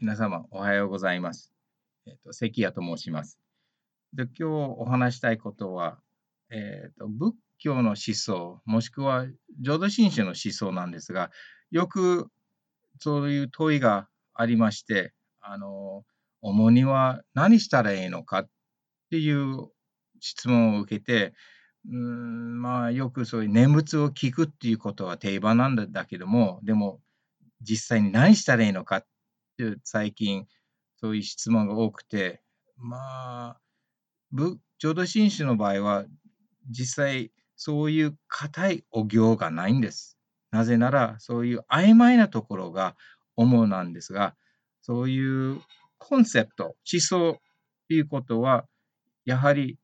皆様、おはようございます。えっ、と、関谷と申します。で、今日お話したいことは、えっ、と、仏教の思想、もしくは浄土真宗の思想なんですが、よくそういう問いがありまして、あの、主には何したらいいのかっていう質問を受けて、うん、まあ、よくそういう念仏を聞くっていうことは定番なんだけども、でも、実際に何したらいいのかっ最近そういう質問が多くて、まあ、浄土真宗の場合は実際そういう固いお行がないんです。なぜならそういう曖昧なところが主なんですが、そういうコンセプト、思想っていうことは、やはり、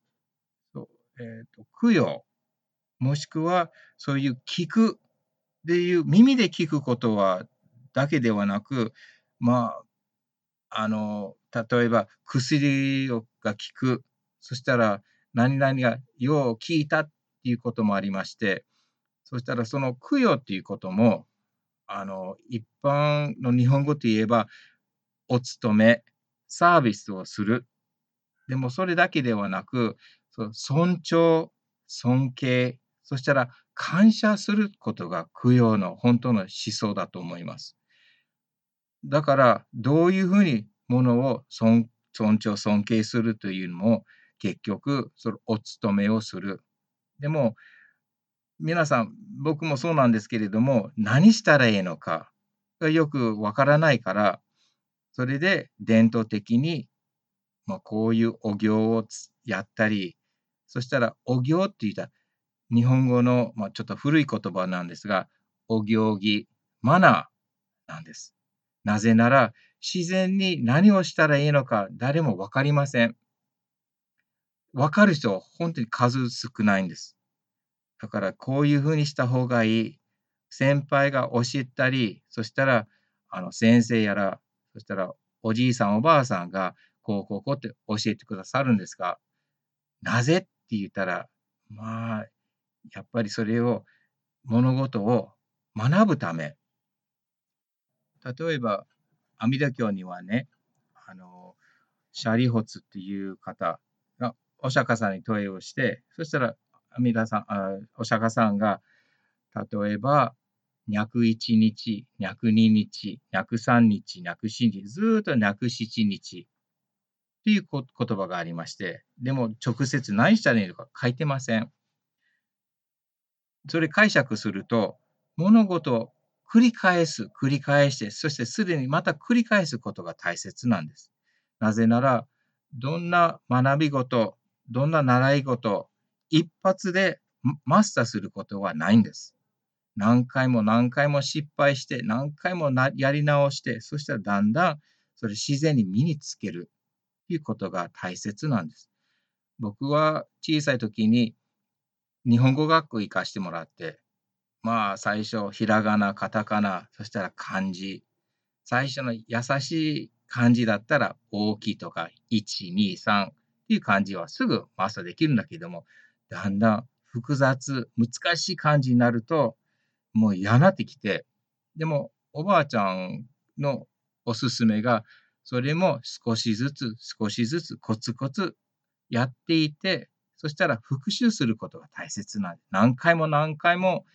えーと、供養、もしくはそういう聞くっていう耳で聞くことはだけではなく、まあ、あの、例えば薬をが効く。そしたら、何々がよう効いたっていうこともありまして、そしたらその供養っていうことも、あの、一般の日本語といえば、お勤め、サービスをする。でもそれだけではなく、そ尊重、尊敬、そしたら感謝することが供養の本当の思想だと思います。だから、どういうふうにものを尊尊重、尊敬するというのも、結局、そのお勤めをする。でも、皆さん、僕もそうなんですけれども、何したらいいのかがよくわからないから、それで伝統的に、まあ、こういうお行をやったり、そしたら、お行って言ったら、日本語の、まあ、ちょっと古い言葉なんですが、お行儀、マナーなんです。なぜなら、自然に何をしたらいいのか誰もわかりません。わかる人は本当に数少ないんです。だからこういうふうにした方がいい。先輩が教えたり、そしたら、あの先生やら、そしたらおじいさんおばあさんがこうこうこうって教えてくださるんですが、なぜって言ったら、まあ、やっぱりそれを物事を学ぶため、例えば、阿弥陀経にはね、あの、シャリホツっていう方がお釈迦さんに問いをして、そしたら阿弥陀さん、あお釈迦さんが、例えば、脈1日、脈2日、脈3日、脈4日、ずっと脈7日っていう言葉がありまして、でも直接何したらいいのか書いてません。それ解釈すると、物事繰り返す、繰り返して、そしてすでにまた繰り返すことが大切なんです。なぜなら、どんな学び事、どんな習い事、一発でマスターすることはないんです。何回も何回も失敗して、何回もやり直して、そしたらだんだんそれ自然に身につけるということが大切なんです。僕は小さい時に日本語学校行かしてもらって、まあ、最初、ひらがな、カタカナ、そしたら漢字。最初の優しい漢字だったら、大きいとか、1、2、3っていう漢字はすぐマスターできるんだけども、だんだん複雑、難しい漢字になると、もう嫌なってきて、でも、おばあちゃんのおすすめが、それも少しずつ、少しずつ、コツコツやっていて、そしたら復習することが大切なんで。何回も何回も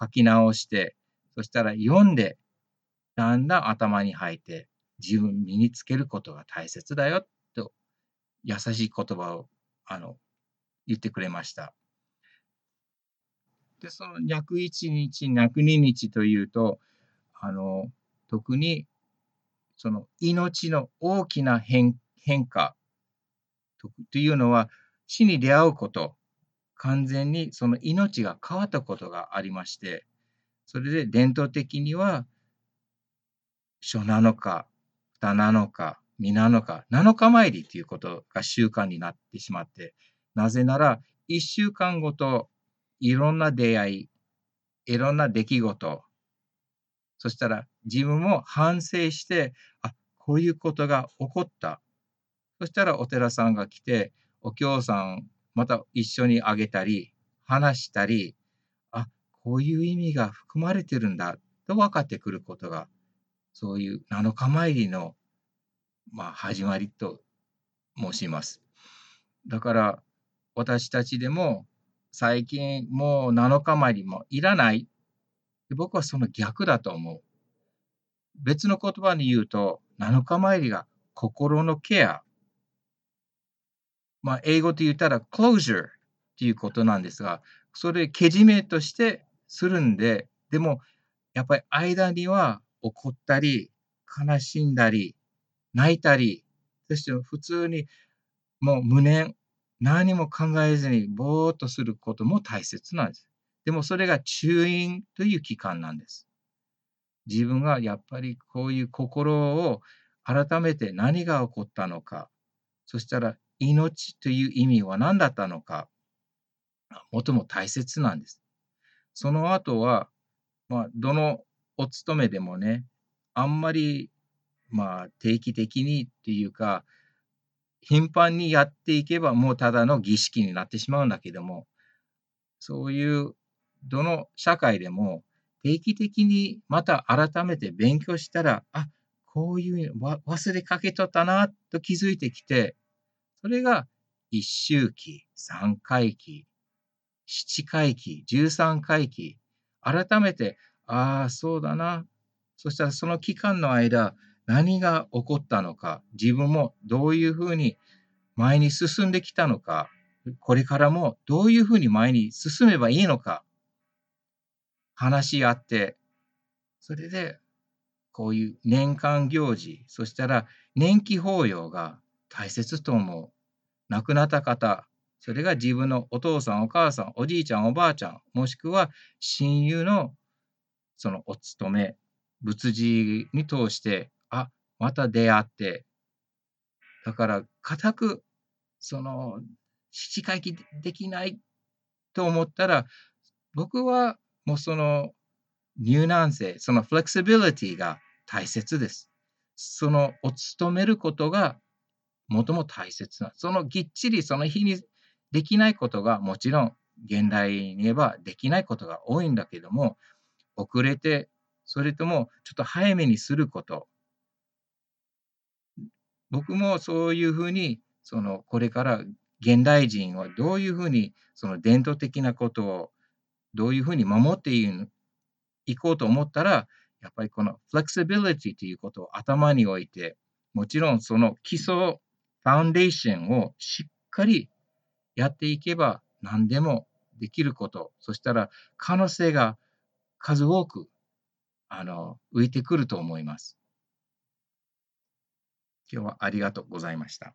書き直して、そしたら読んで、だんだん頭に入って、自分身につけることが大切だよ、と、優しい言葉を、あの、言ってくれました。で、その201日、202日というと、あの、特に、その命の大きな変変化というのは、死に出会うこと、完全にその命が変わったことがありまして、それで伝統的には、書なのか、蓋なのか、身なのか、7日参りということが習慣になってしまって、なぜなら、1週間ごと、いろんな出会い、いろんな出来事、そしたら自分も反省して、あ、こういうことが起こった。そしたらお寺さんが来て、お経さんまた一緒にあげたり、話したり、あ、こういう意味が含まれてるんだと分かってくることが、そういう7日参りのまあ、始まりと申します。だから私たちでも最近もう7日前にもいらない。僕はその逆だと思う。別の言葉に言うと、7日参りが心のケア。まあ、英語で言ったら closure っていうことなんですが、それけじめとしてするんで、でも、やっぱり間には怒ったり、悲しんだり、泣いたり、そして普通にもう無念、何も考えずにぼーっとすることも大切なんです。でもそれが中院という期間なんです。自分がやっぱりこういう心を改めて何が起こったのか、そしたら命という意味は何だったのか、最も大切なんです。その後は、まあ、どのお勤めでもね、あんまり、まあ、定期的にっていうか、頻繁にやっていけばもうただの儀式になってしまうんだけども、そういうどの社会でも定期的にまた改めて勉強したら、あ、こういう忘れかけとったなと気づいてきて、それが一周期、三回期、七回期、十三回期、改めて、ああ、そうだな。そしたらその期間の間、何が起こったのか、自分もどういうふうに前に進んできたのか、これからもどういうふうに前に進めばいいのか、話し合って、それで、こういう年間行事、そしたら年季法要が大切と思う。亡くなった方、それが自分のお父さん、お母さん、おじいちゃん、おばあちゃん、もしくは親友のそのお勤め、仏事に通して、あ、また出会って、だから、固く、その、七回忌できないと思ったら、僕はもうその柔軟性、そのフレキシビリティが大切です。そのお勤めることが最も大切な。そのぎっちりその日にできないことがもちろん現代に言えばできないことが多いんだけども、遅れて、それともちょっと早めにすること。僕もそういうふうに、そのこれから現代人はどういうふうにその伝統的なことをどういうふうに守っていこうと思ったら、やっぱりこのフレキシビリティということを頭に置いて、もちろんその基礎、ファウンデーションをしっかりやっていけば何でもできること、そしたら可能性が数多くあの浮いてくると思います。今日はありがとうございました。